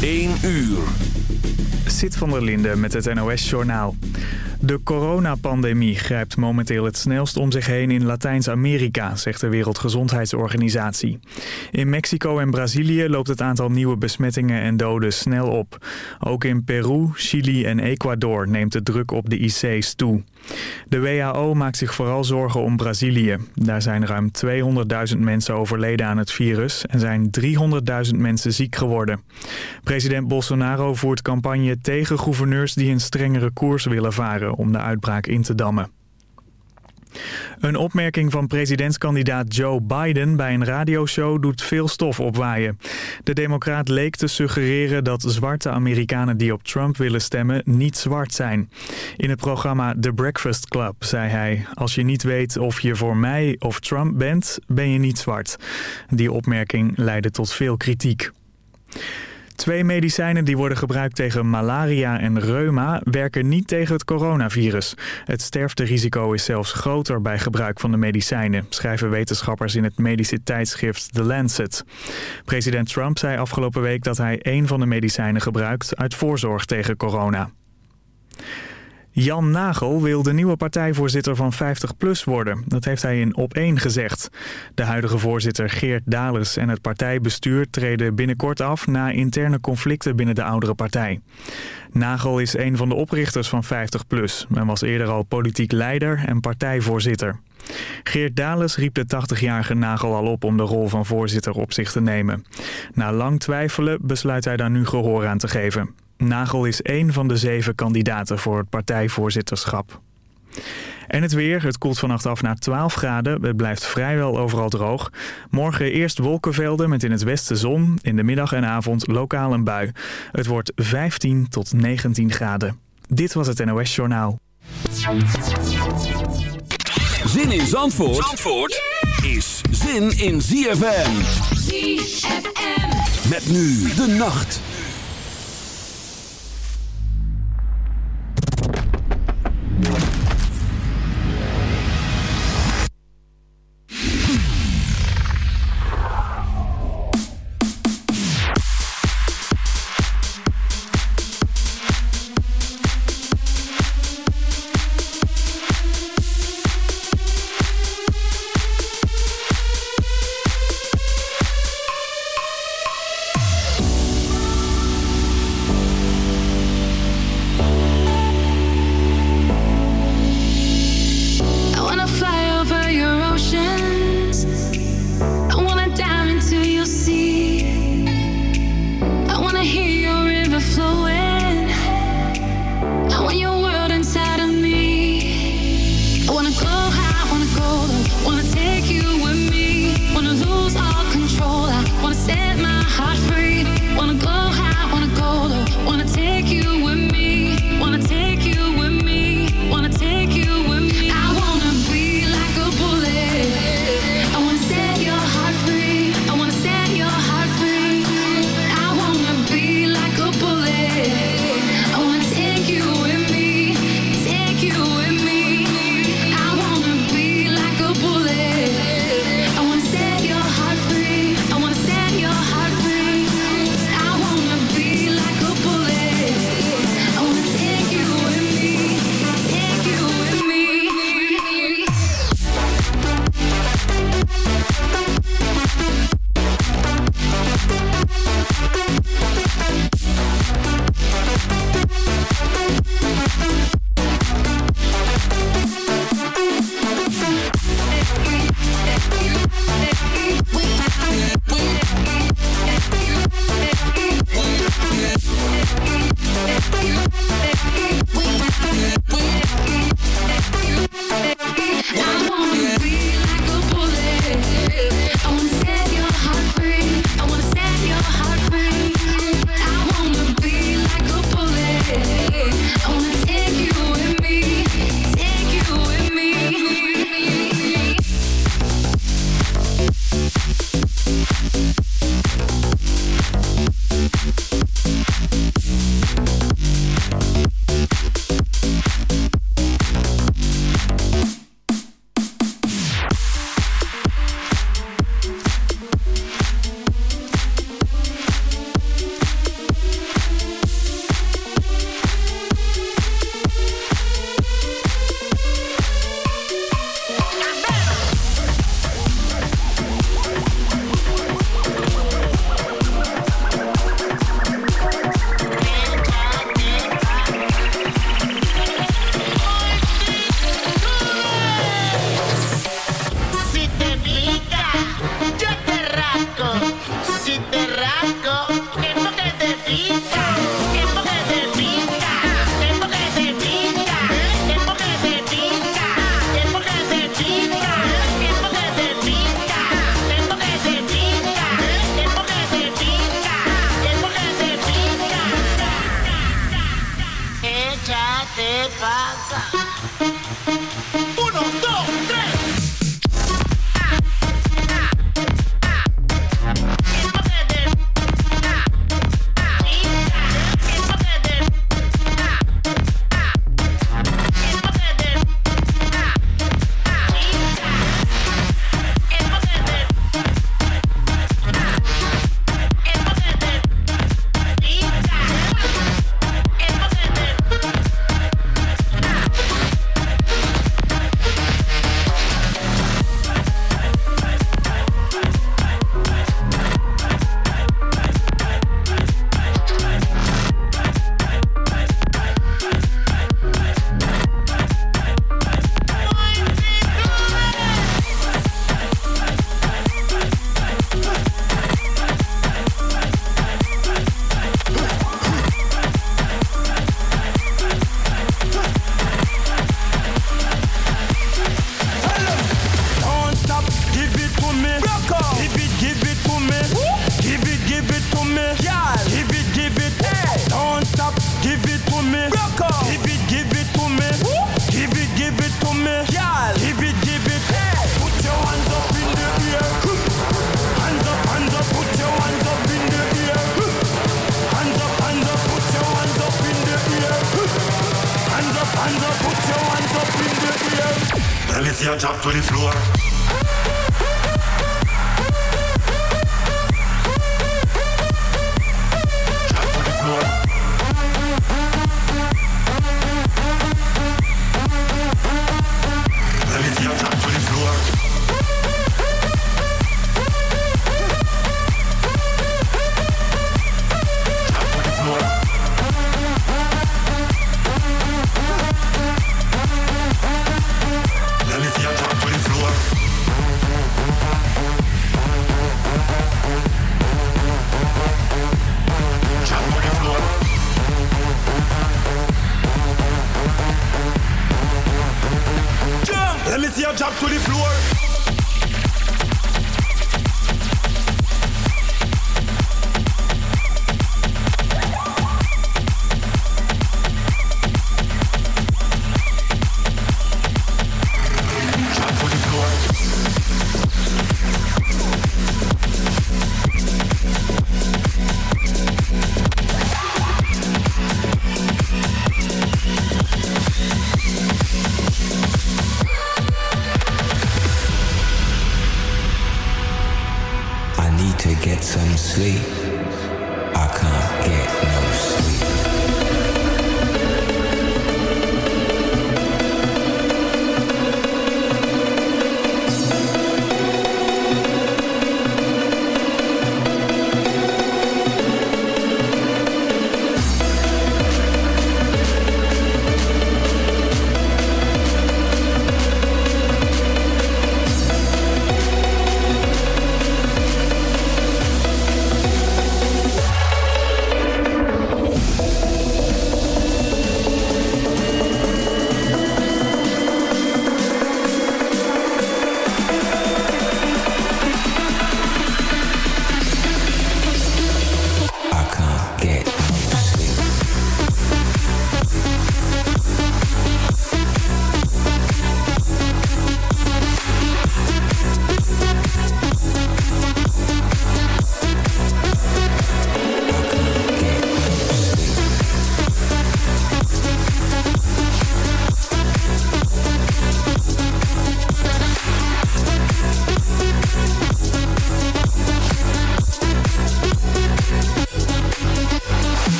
1 uur. Zit van der Linde met het NOS-journaal. De coronapandemie grijpt momenteel het snelst om zich heen in Latijns-Amerika, zegt de Wereldgezondheidsorganisatie. In Mexico en Brazilië loopt het aantal nieuwe besmettingen en doden snel op. Ook in Peru, Chili en Ecuador neemt de druk op de IC's toe. De WHO maakt zich vooral zorgen om Brazilië. Daar zijn ruim 200.000 mensen overleden aan het virus en zijn 300.000 mensen ziek geworden. President Bolsonaro voert campagne tegen gouverneurs die een strengere koers willen varen om de uitbraak in te dammen. Een opmerking van presidentskandidaat Joe Biden bij een radioshow doet veel stof opwaaien. De democraat leek te suggereren dat zwarte Amerikanen die op Trump willen stemmen niet zwart zijn. In het programma The Breakfast Club zei hij... als je niet weet of je voor mij of Trump bent, ben je niet zwart. Die opmerking leidde tot veel kritiek. Twee medicijnen die worden gebruikt tegen malaria en reuma werken niet tegen het coronavirus. Het sterfterisico is zelfs groter bij gebruik van de medicijnen, schrijven wetenschappers in het medische tijdschrift The Lancet. President Trump zei afgelopen week dat hij één van de medicijnen gebruikt uit voorzorg tegen corona. Jan Nagel wil de nieuwe partijvoorzitter van 50PLUS worden. Dat heeft hij in Op1 gezegd. De huidige voorzitter Geert Dales en het partijbestuur treden binnenkort af... na interne conflicten binnen de oudere partij. Nagel is een van de oprichters van 50PLUS... en was eerder al politiek leider en partijvoorzitter. Geert Dales riep de 80-jarige Nagel al op om de rol van voorzitter op zich te nemen. Na lang twijfelen besluit hij daar nu gehoor aan te geven. Nagel is één van de zeven kandidaten voor het partijvoorzitterschap. En het weer, het koelt vannacht af naar 12 graden. Het blijft vrijwel overal droog. Morgen eerst wolkenvelden met in het westen zon. In de middag en avond lokaal een bui. Het wordt 15 tot 19 graden. Dit was het NOS Journaal. Zin in Zandvoort, Zandvoort is zin in ZFM. ZFM. Met nu de nacht.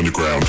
underground.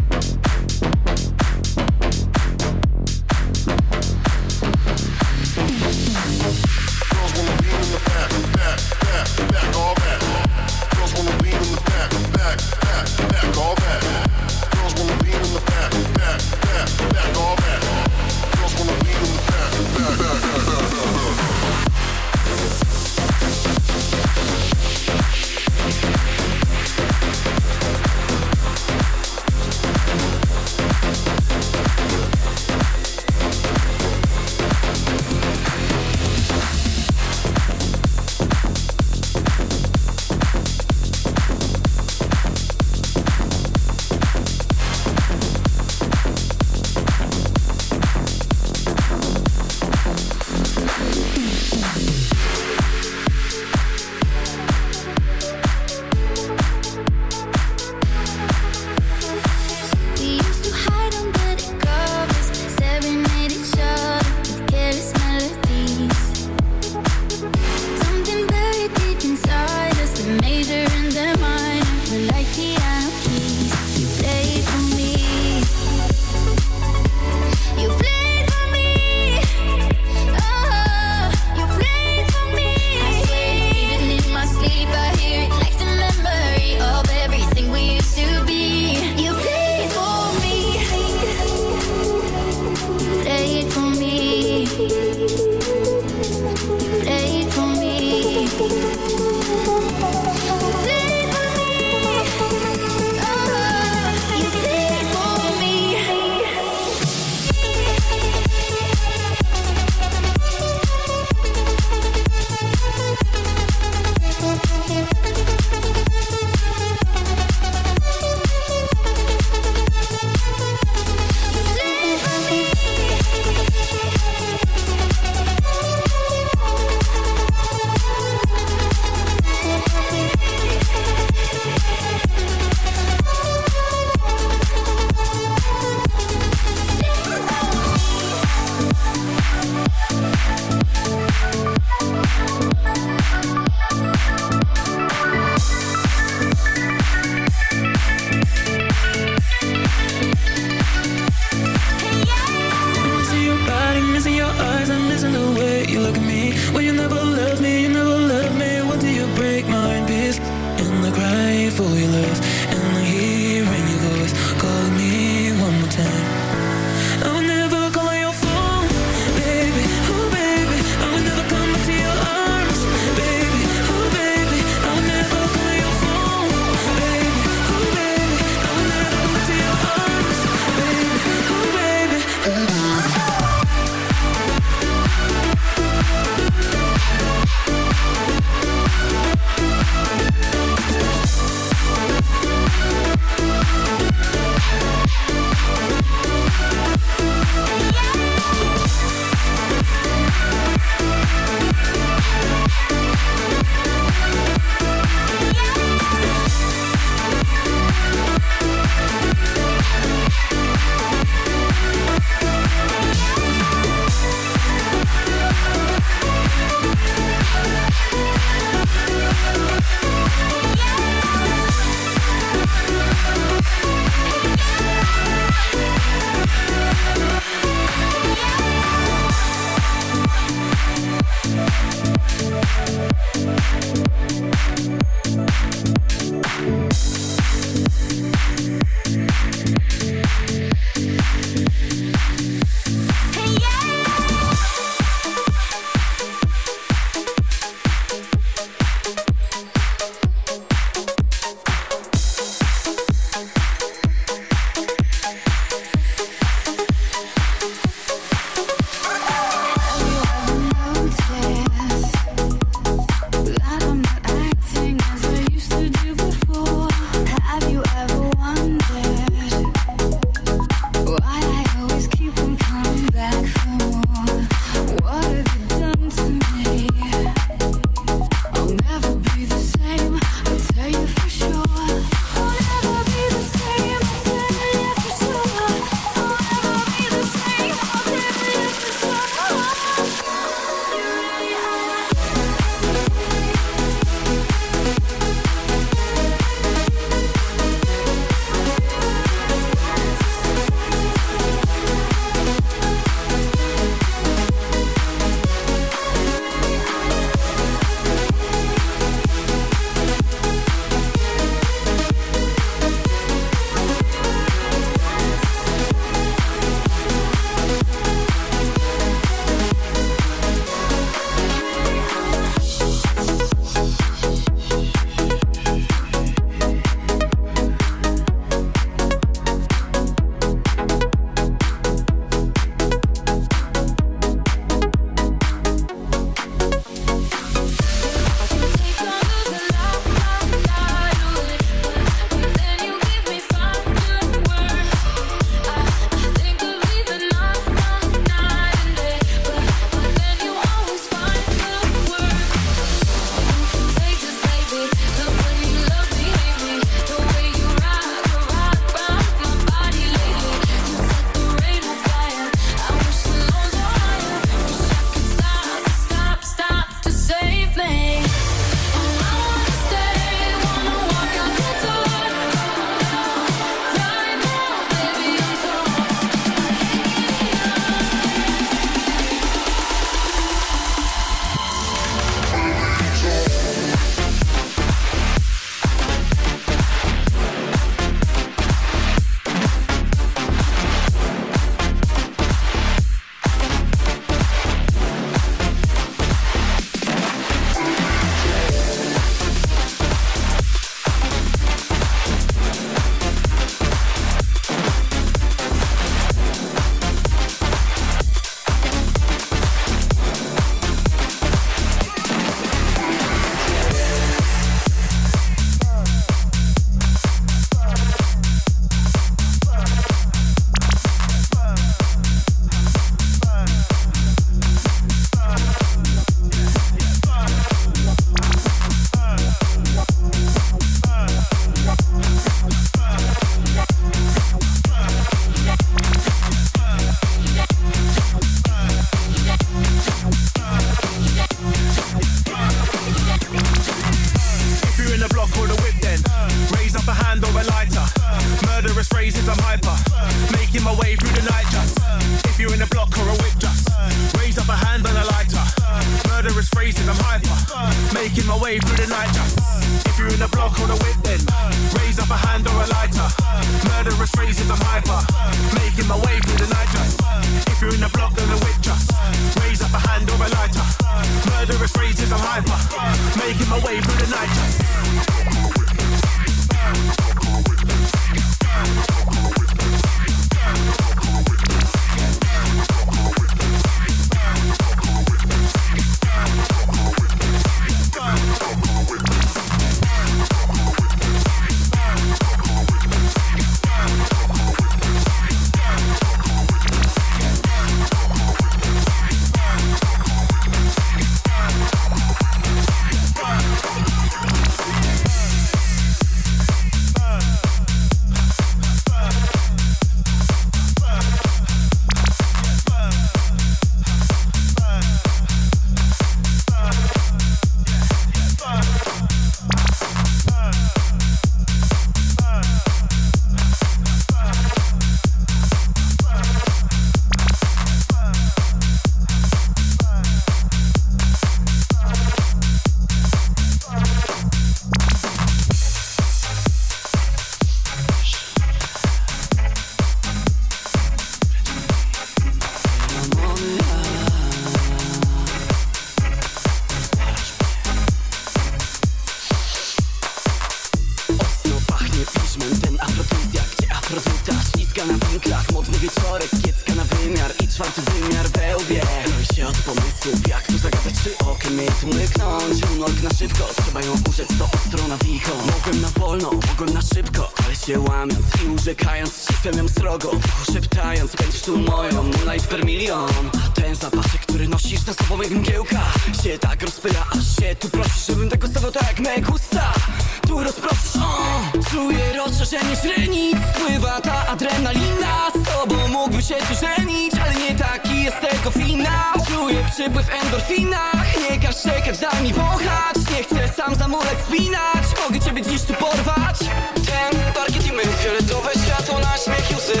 Nie każ czekać, daj mi wąchać. Nie chcę sam zamulać spinać Mogę ciebie dziś tu porwać. Ten parkiet i my, fioletowe światło na śmiech i łzy.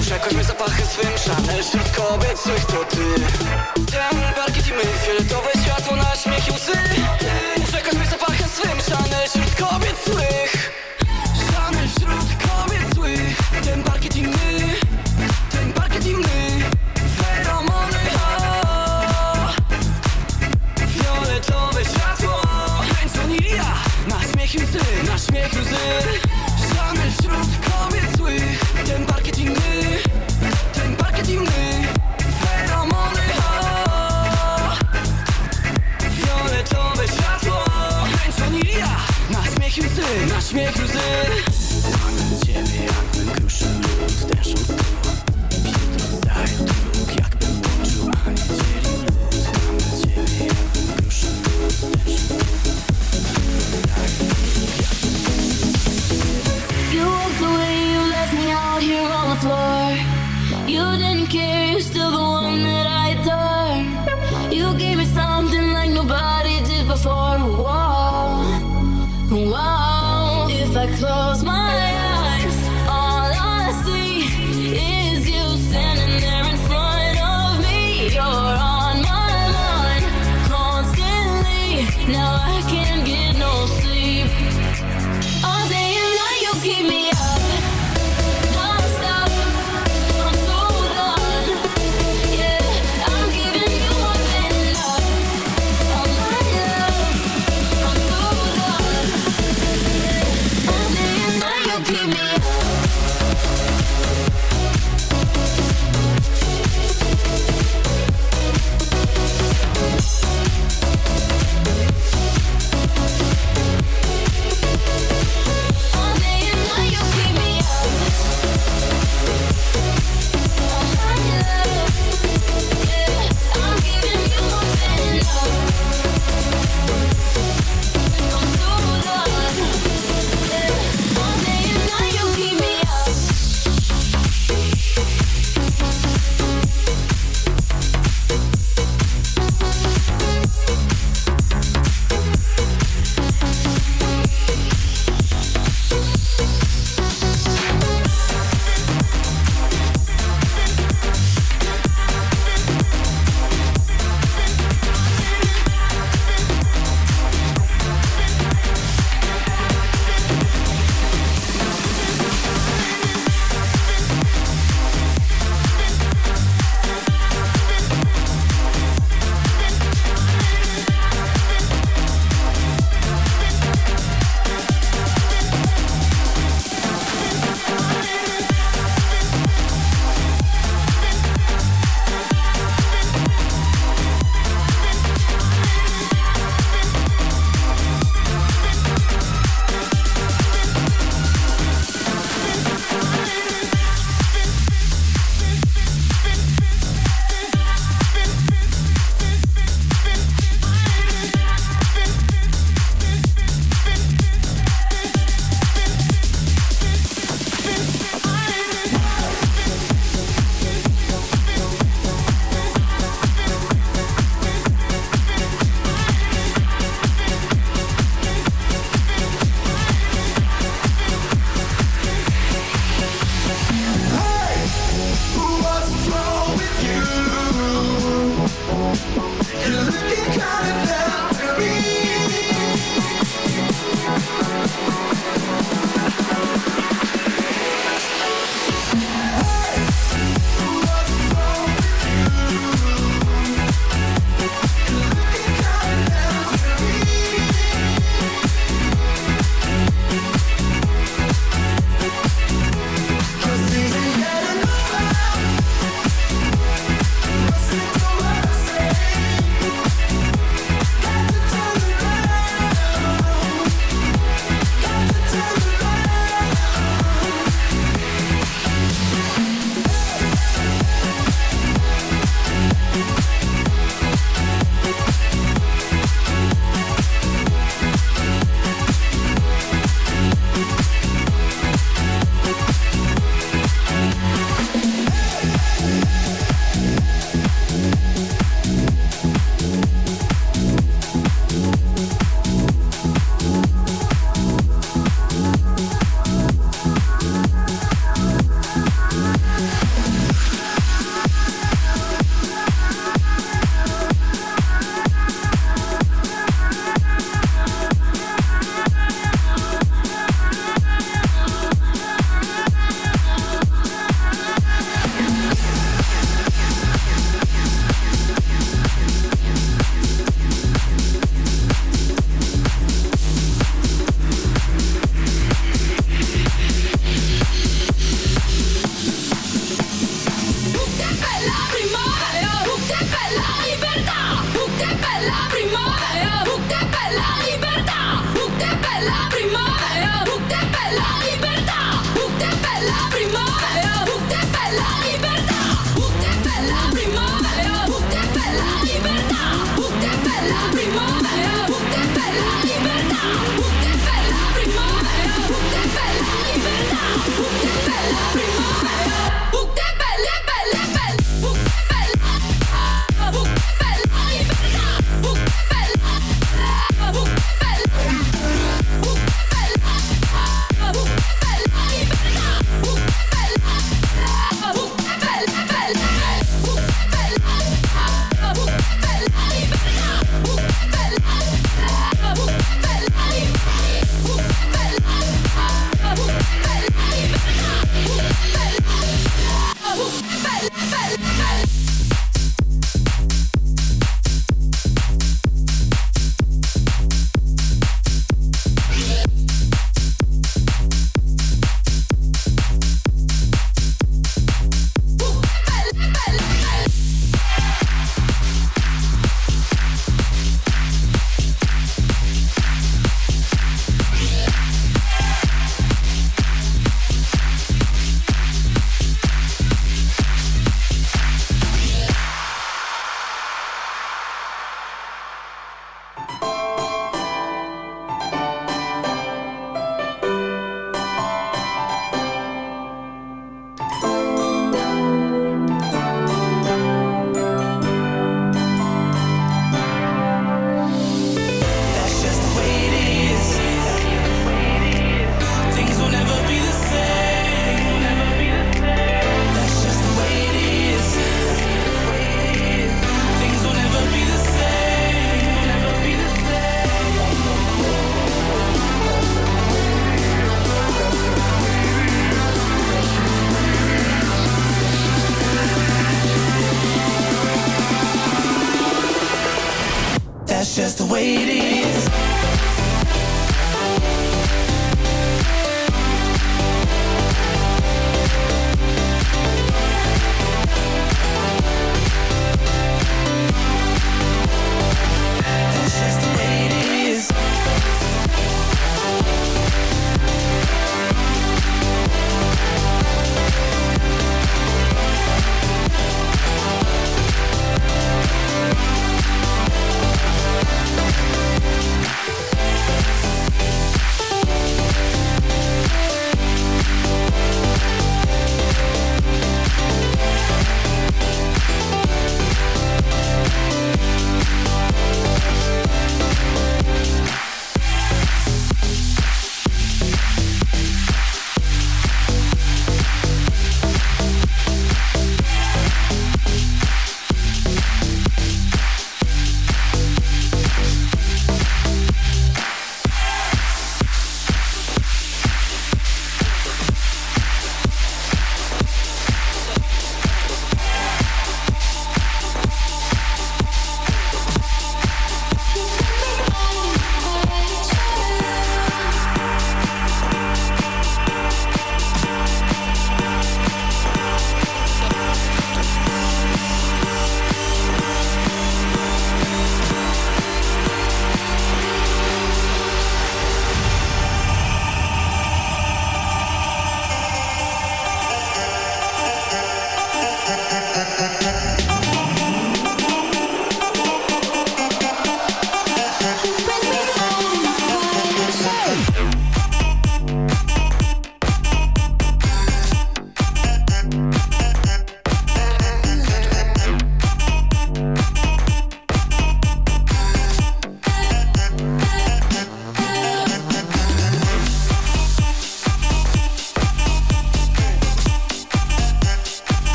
Przekoźmy zapachy swym Chanel Wśród kobiet złych to ty. Ten parkiet i my, fioletowe śmiech i łzy, na śmiech i łzy Pragnę ciebie jakbym kruszył lód,